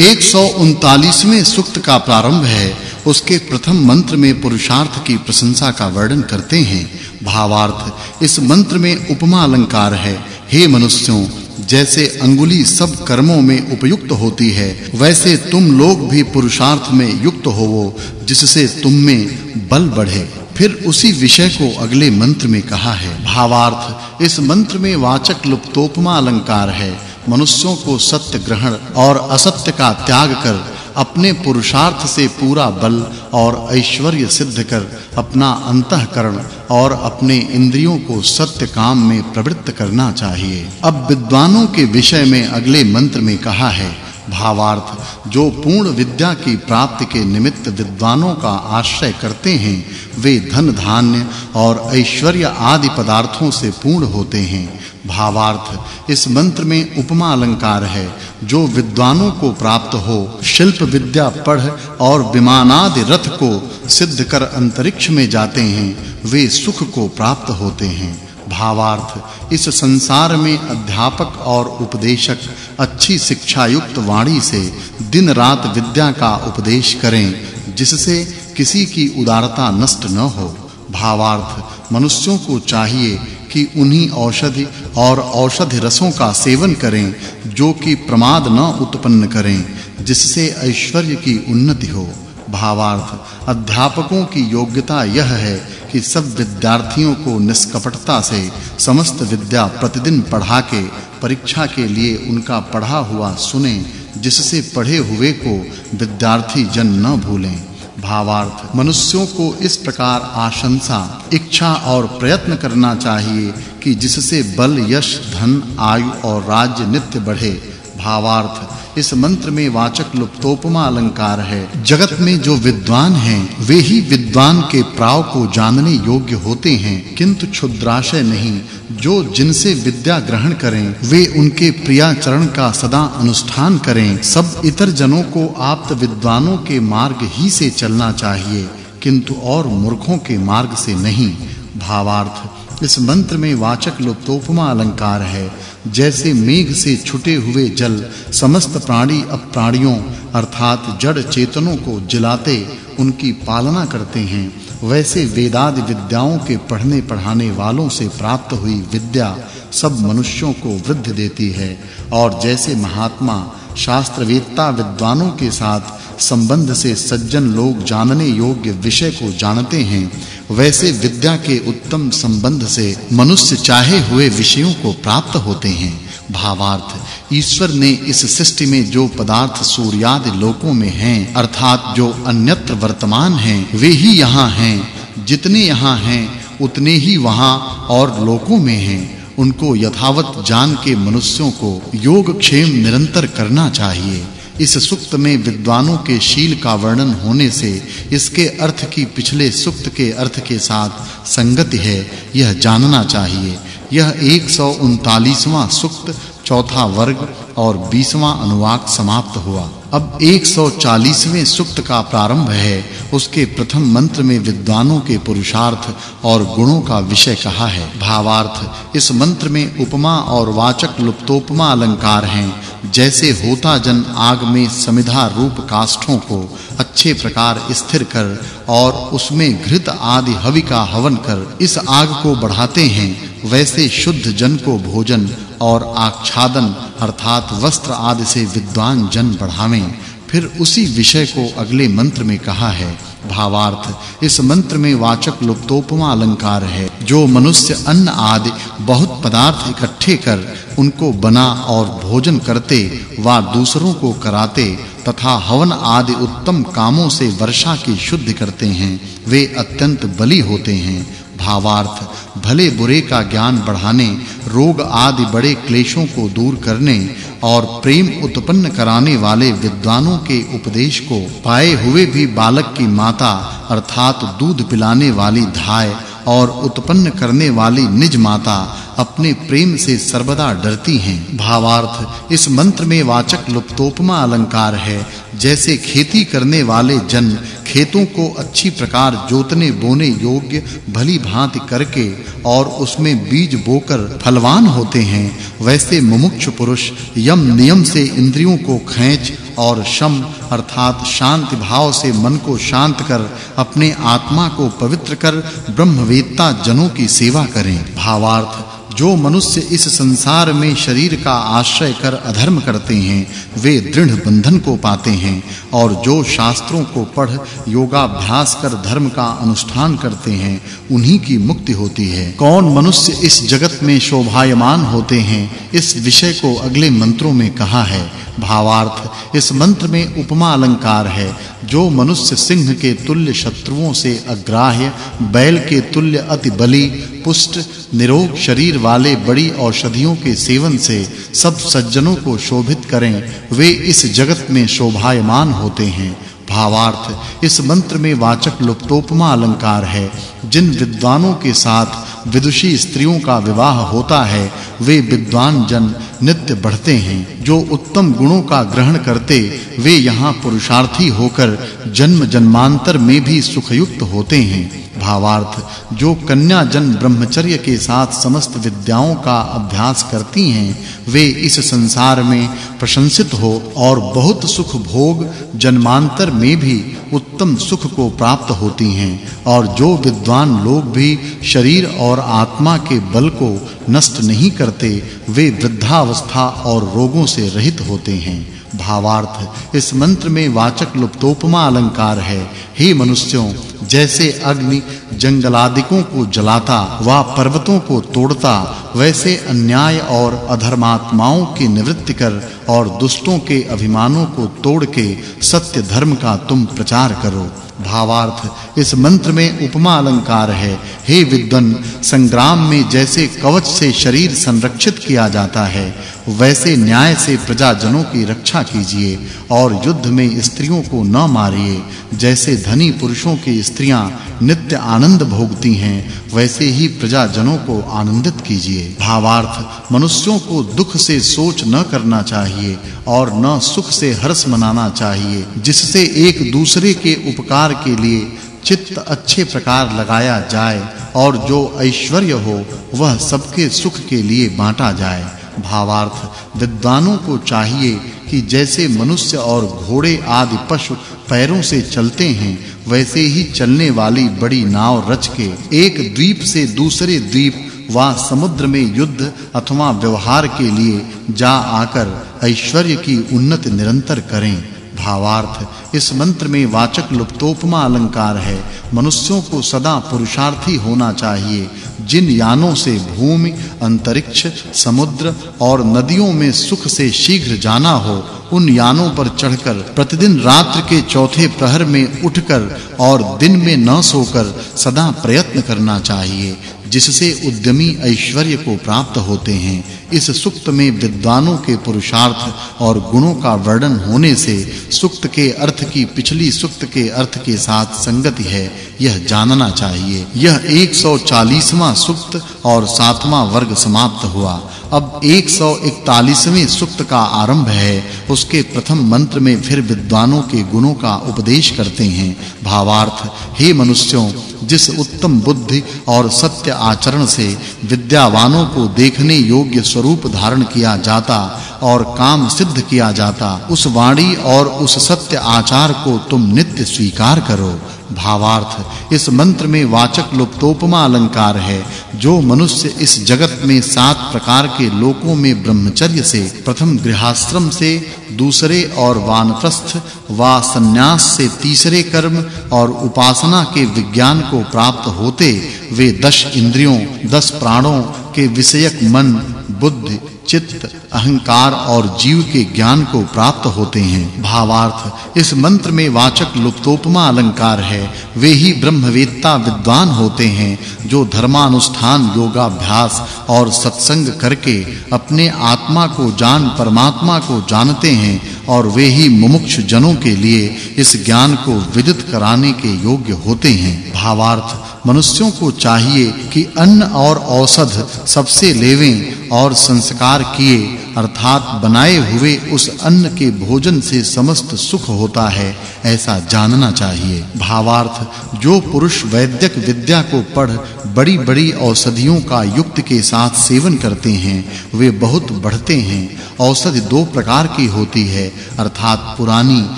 139वें सूक्त का प्रारंभ है। उसके प्रथम मंत्र में पुरुषार्थ की प्रशंसा का वर्णन करते हैं। भावार्थ, इस मंत्र में उपमा अलंकार है। हे मनुष्यों, जैसे अंगुली सब कर्मों में उपयुक्त होती है, वैसे तुम लोग भी पुरुषार्थ में युक्त होवो, जिससे तुम में बल बढ़े। फिर उसी विषय को अगले मंत्र में कहा है। भावार्थ, इस मंत्र में वाचक् लुप्तोपमा अलंकार है। मनुष्यों को सत्य ग्रहण और असत्य का त्याग कर अपने पुरुषार्थ से पूरा बल और ऐश्वर्य सिद्ध कर अपना अंतःकरण और अपने इंद्रियों को सत्य काम में प्रवृत्त करना चाहिए। अब विद्वानों के विषय में अगले मंत्र में कहा है भावार्थ, जो पूर्ण विद्या की प्राप्ति के निमित्त विद्वानों का आश्रय करते हैं, वे धन धान्य और ऐश्वर्य आदि पदार्थों से पूर्ण होते हैं। भावार्थ, इस मंत्र में उपमा अलंकार है, जो विद्वानों को प्राप्त हो, शिल्प विद्या पढ़ और विमानादि रथ को सिद्ध कर अंतरिक्ष में जाते हैं, वे सुख को प्राप्त होते हैं। भावार्थ, इस संसार में अध्यापक और उपदेशक अच्छी शिक्षा युक्त वाणी से दिन रात विद्या का उपदेश करें, जिससे किसी की उदारता नष्ट न हो। भावार्थ, मनुष्यों को चाहिए कि उन्हीं औषधि और औषधि रसों का सेवन करें, जो कि प्रमाद न उत्पन्न करें, जिससे ऐश्वर्य की उन्नति हो। भावार्थ, अध्यापकों की योग्यता यह है कि सब विद्यार्थियों को निष्कपटता से समस्त विद्या प्रतिदिन पढ़ा के परीक्षा के लिए उनका पढ़ा हुआ सुने, जिससे पढ़े हुए को विद्यार्थी जन न भूलें। भावार्थ, मनुष्यों को इस प्रकार आशंसा, इच्छा और प्रयत्न करना चाहिए कि जिससे बल, यश, धन, आयु और राज्य नित्य बढ़े। भावार्थ इस मंत्र में वाचक् लुप्तोपमा अलंकार है। जगत में जो विद्वान हैं, वे ही विद्वान के प्राव को जानने योग्य होते हैं। किंतु क्षुद्राशय नहीं, जो जिनसे विद्या ग्रहण करें, वे उनके प्रिया चरण का सदा अनुष्ठान करें। सब इतर जनों को आप्त विद्वानों के मार्ग ही से चलना चाहिए, किंतु और मूर्खों के मार्ग से नहीं। भावार्थ इस मंत्र में वाचक् लुप्तोपमा अलंकार है। जैसे मेघ से छुटे हुए जल समस्त प्राणी अप्राणियों अर्थात जड़ चेतनों को जिलाते, उनकी पालना करते हैं। वैसे वेदादि विद्याओं के पढ़ने पढ़ाने वालों से प्राप्त हुई विद्या सब मनुष्यों को वृद्धि देती है। और जैसे महात्मा शास्त्रवेत्ता विद्वानों के साथ संबंध से सज्जन लोग जानने योग्य विषय को जानते हैं वैसे विद्या के उत्तम संबंध से मनुष्य चाहे हुए विषयों को प्राप्त होते हैं। भावार्थ, ईश्वर ने इस सृष्टि में जो पदार्थ सूर्यादि लोकों में हैं, अर्थात जो अन्यत्र वर्तमान हैं, वे ही यहाँ हैं। जितने यहाँ हैं, उतने ही वहाँ और लोकों में हैं। उनको यथावत जान के मनुष्यों को योग क्षेम निरंतर करना चाहिए। इस सुक्त में विद्वानों के शील का वर्णन होने से इसके अर्थ की पिछले सुक्त के अर्थ के साथ संगति है, यह जानना चाहिए। यह 139वां सुक्त, चौथा वर्ग और 20वां अनुवाक समाप्त हुआ। अब 140वें सुक्त का प्रारंभ है। उसके प्रथम मंत्र में विद्वानों के पुरुषार्थ और गुणों का विषय कहा है। भावार्थ, इस मंत्र में उपमा और वाचक् लुप्तोपमा अलंकार हैं। जैसे होता जन आग में समिधा रूप काष्ठों को अच्छे प्रकार स्थिर कर और उसमें घृत आदि हवि का हवन कर, इस आग को बढ़ाते हैं, वैसे शुद्ध जन को भोजन और आच्छादन अर्थात वस्त्र आदि से विद्वान जन बढ़ावें। फिर उसी विषय को अगले मंत्र में कहा है। भावार्थ, इस मंत्र में वाचक् लुप्तोपमा अलंकार है। जो मनुष्य अन्न आदि बहुत पदार्थ इकट्ठे कर उनको बना और भोजन करते वा दूसरों को कराते तथा हवन आदि उत्तम कामों से वर्षा की शुद्ध करते हैं, वे अत्यंत बली होते हैं। भावार्थ, भले बुरे का ज्ञान बढ़ाने, रोग आदि बड़े क्लेशों को दूर करने और प्रेम उत्पन्न कराने वाले विद्वानों के उपदेश को पाए हुए भी बालक की माता, अर्थात दूध पिलाने वाली धाय और उत्पन्न करने वाली निज माता अपने प्रेम से सर्वदा डरती हैं। भावार्थ, इस मंत्र में वाचक् लुप्तोपमा अलंकार है, जैसे खेती करने वाले जन खेतों को अच्छी प्रकार जोतने, बोने योग्य भली भांति करके और उसमें बीज बोकर फलवान होते हैं, वैसे मुमुक्ष पुरुष यम नियम से इंद्रियों को खींच और शम, अर्थात शांति भाव से मन को शांत कर, अपने आत्मा को पवित्र कर ब्रह्मवेत्ता जनों की सेवा करें। भावार्थ जो मनुष्य इस संसार में शरीर का आश्रय कर अधर्म करते हैं, वे दृढ़ बंधन को पाते हैं और जो शास्त्रों को पढ़, योगाभ्यास कर धर्म का अनुष्ठान करते हैं, उन्हीं की मुक्ति होती है। कौन मनुष्य इस जगत में शोभायमान होते हैं, इस विषय को अगले मंत्रों में कहा है। भावार्थ, इस मंत्र में उपमा अलंकार है। जो मनुष्य सिंह के तुल्य शत्रुओं से अग्राह्य, बैल के तुल्य अति बली पुष्ट, निरोग शरीर वाले बड़ी औषधियों के सेवन से सब सज्जनों को शोभित करें। वे इस जगत में शोभायमान होते हैं। भावार्थ, इस मंत्र में वाचक् लुप्तोपमा अलंकार है। जिन विद्वानों के साथ विदुषी स्त्रियों का विवाह होता है, वे विद्वान जन नित्य बढ़ते हैं। जो उत्तम गुणों का ग्रहण करते, वे यहाँ पुरुषार्थी होकर जन्म जन्मांतर में भी सुखयुक्त होते हैं। भावार्थ, जो कन्या जन ब्रह्मचर्य के साथ समस्त विद्याओं का अभ्यास करती हैं, वे इस संसार में प्रशंसित हो और बहुत सुख भोग जन्मांतर में भी उत्तम सुख को प्राप्त होती हैं और जो विद्वान लोग भी शरीर और आत्मा के बल को नष्ट नहीं करते, वे वृद्धावस्था और रोगों से रहित होते हैं। भावार्थ। इस मंत्र में वाचक् लुप्तोपमा अलंकार है। हे मनुष्यों, जैसे अग्नि जंगलादिकों को जलाता, व पर्वतों को तोड़ता, वैसे अन्याय और अधर्मात्माओं की निवृत्ति कर और दुष्टों के अभिमानों को तोड़ के सत्य धर्म का तुम प्रचार करो। भावार्थ इस मंत्र में उपमा अलंकार है। हे विद्वन, संग्राम में जैसे कवच से शरीर संरक्षित किया जाता है, वैसे न्याय से प्रजाजनों की रक्षा कीजिए और युद्ध में स्त्रियों को न मारिए। जैसे धनी पुरुषों की स्त्रियाँ नित्य आनंद भोगती हैं, वैसे ही प्रजाजनों को आनंदित कीजिए। भावार्थ, मनुष्यों को दुख से सोच न करना चाहिए और न सुख से हर्ष मनाना चाहिए, जिससे एक दूसरे के उपकार के लिए चित्त अच्छे प्रकार लगाया जाए और जो ऐश्वर्य हो, वह सबके सुख के लिए बांटा जाए। भावार्थ, विद्वानों को चाहिए कि जैसे मनुष्य और घोड़े आदि पशु पैरों से चलते हैं, वैसे ही चलने वाली बड़ी नाव रच के एक द्वीप से दूसरे द्वीप वा समुद्र में युद्ध अथवा व्यवहार के लिए जा आकर ऐश्वर्य की उन्नति निरंतर करें। भावार्थ। इस मंत्र में वाचक् लुप्तोपमा अलंकार है। मनुष्यों को सदा पुरुषार्थी होना चाहिए। जिन यानों से भूमि, अंतरिक्ष, समुद्र और नदियों में सुख से शीघ्र जाना हो, उन यानों पर चढ़कर प्रतिदिन रात्रि के चौथे प्रहर में उठकर और दिन में न सोकर सदा प्रयत्न करना चाहिए, जिससे उद्यमी ऐश्वर्य को प्राप्त होते हैं। इस सुक्त में विद्वानों के पुरुषार्थ और गुणों का वर्णन होने से सुक्त के अर्थ की पिछली सुक्त के अर्थ के साथ संगति है, यह जानना चाहिए। यह 140वां सुक्त और 7वां वर्ग समाप्त हुआ। अब 141वें सुक्त का आरंभ है। उसके प्रथम मंत्र में फिर विद्वानों के गुणों का उपदेश करते हैं। भावार्थ, हे मनुष्यों, जिस उत्तम बुद्धि और सत्य आचरण से विद्यावानों को देखने योग्य स्वरूप धारण किया जाता और काम सिद्ध किया जाता, उस वाणी और उस सत्य आचार को तुम नित्य स्वीकार करो। भावार्थ। इस मंत्र में वाचक् लुप्तोपमा अलंकार है, जो मनुष्य इस जगत में सात प्रकार के लोकों में ब्रह्मचर्य से, प्रथम गृहस्थ्रम से, दूसरे और वानप्रस्थ, वा संन्यास से तीसरे कर्म और उपासना के विज्ञान को प्राप्त होते, वे दश इंद्रियों, दस प्राणों के विषयक मन बुद्धि, चित्त, अहंकार और जीव के ज्ञान को प्राप्त होते हैं। भावार्थ, इस मंत्र में वाचक् लुप्तोपमा अलंकार है। वे ही ब्रह्मवेत्ता विद्वान होते हैं, जो धर्मानुष्ठान, योगाभ्यास और सत्संग करके अपने आत्मा को जान, परमात्मा को जानते हैं और वे ही मुमुक्ष जनों के लिए इस ज्ञान को विदित कराने के योग्य होते हैं। भावार्थ मनुष्यों को चाहिए कि अन्न और औषध सबसे लेवें और संस्कार किए। अर्थात बनाए हुए उस अन्न के भोजन से समस्त सुख होता है, ऐसा जानना चाहिए। भावार्थ, जो पुरुष वैद्यक विद्या को पढ़ बड़ी-बड़ी औषधियों का युक्त के साथ सेवन करते हैं, वे बहुत बढ़ते हैं। औषधि दो प्रकार की होती है, अर्थात पुरानी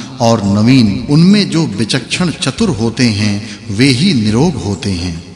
और नवीन। उनमें जो विचक्षण चतुर होते हैं, वे ही निरोग होते हैं।